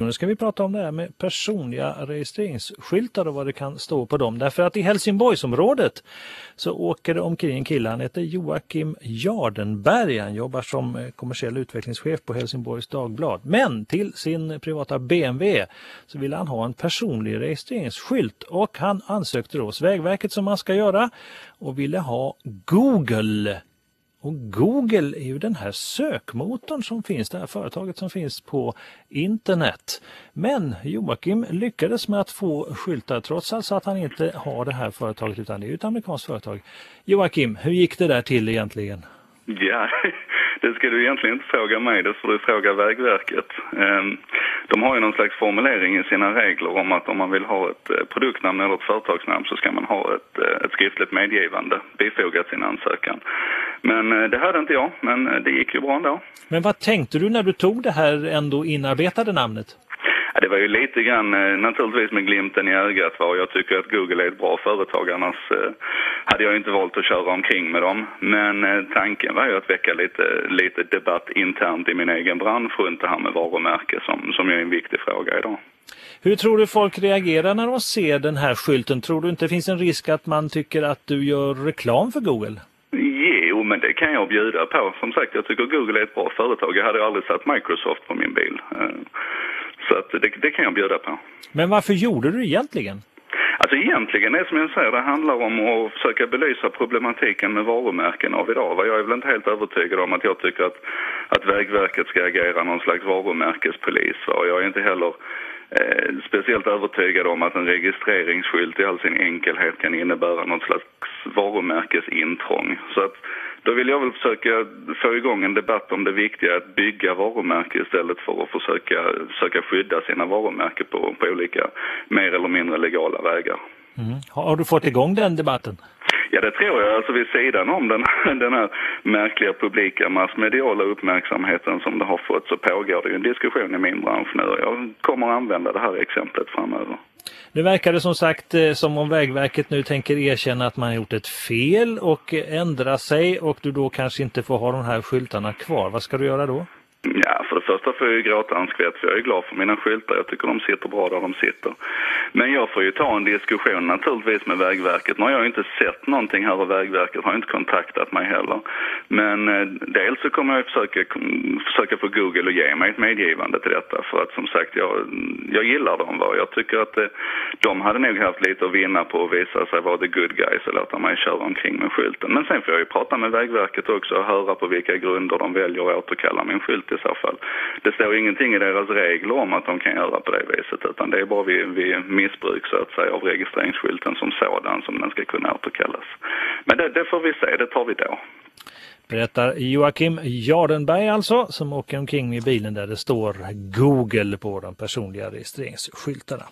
Nu ska vi prata om det här med personliga registreringsskyltar och vad det kan stå på dem. Därför att i Helsingborgsområdet så åker det omkring en kille, han heter Joakim Jardenberg. Han jobbar som eh, kommersiell utvecklingschef på Helsingborgs Dagblad. Men till sin privata BMW så ville han ha en personlig registreringsskylt och han ansökte då hos Vägverket som man ska göra och ville ha Google och Google är ju den här sökmotorn som finns, det här företaget som finns på internet. Men Joakim lyckades med att få skyltar trots alltså att han inte har det här företaget utan det är ett amerikanskt företag. Joakim, hur gick det där till egentligen? Ja, det ska du egentligen inte fråga mig, det får du fråga Vägverket. Ehm, de har ju någon slags formulering i sina regler om att om man vill ha ett eh, produktnamn eller ett företagsnamn så ska man ha ett, eh, ett skriftligt medgivande bifogat sin ansökan. Men eh, det hade inte jag, men det gick ju bra ändå. Men vad tänkte du när du tog det här ändå inarbetade namnet? Ja, det var ju lite grann naturligtvis med glimten i ögat var jag tycker att Google är ett bra företag annars eh, hade jag inte valt att köra omkring med dem. Men eh, tanken var ju att väcka lite, lite debatt internt i min egen bransch runt det här med varumärke som, som är en viktig fråga idag. Hur tror du folk reagerar när de ser den här skylten? Tror du inte det finns en risk att man tycker att du gör reklam för Google? Jo, men det kan jag bjuda på. Som sagt, jag tycker Google är ett bra företag. Jag hade aldrig satt Microsoft på min bil. Så att det, det kan jag bjuda på. Men varför gjorde du det egentligen? Alltså egentligen är som jag säger, det handlar om att försöka belysa problematiken med varumärken av idag. Jag är väl inte helt övertygad om att jag tycker att, att Vägverket ska agera någon slags varumärkespolis. Och jag är inte heller eh, speciellt övertygad om att en registreringsskylt i all sin enkelhet kan innebära något slags varumärkesintrång. Så att då vill jag väl försöka få igång en debatt om det viktiga att bygga varumärke istället för att försöka, försöka skydda sina varumärken på, på olika mer eller mindre legala vägar. Mm. Har du fått igång den debatten? Ja, det tror jag. Alltså vid sidan om den, den här märkliga publika massmediala uppmärksamheten som det har fått så pågår det ju en diskussion i min bransch nu och jag kommer att använda det här exemplet framöver. Nu verkar det som sagt eh, som om Vägverket nu tänker erkänna att man gjort ett fel och eh, ändra sig och du då kanske inte får ha de här skyltarna kvar. Vad ska du göra då? Ja, för det första får jag ju gråta en skvätt för jag är glad för mina skyltar. Jag tycker de sitter bra där de sitter. Men jag får ju ta en diskussion naturligtvis med Vägverket. Nu har jag inte sett någonting här och Vägverket har inte kontaktat mig heller. Men eh, dels så kommer jag försöka, försöka få Google att ge mig ett medgivande till detta. För att som sagt, jag, jag gillar dem. Va? Jag tycker att eh, de hade nog haft lite att vinna på att visa sig vara the good guys och låta mig köra omkring med skylten. Men sen får jag ju prata med Vägverket också och höra på vilka grunder de väljer att återkalla min skylt i så fall. Det står ingenting i deras regler om att de kan göra på det viset utan det är bara vid, vid missbruk så att säga av registreringsskylten som sådan som den ska kunna återkallas. Men det, det får vi se, det tar vi då. Berättar Joakim Jardenberg alltså som åker omkring med bilen där det står Google på de personliga registreringsskyltarna.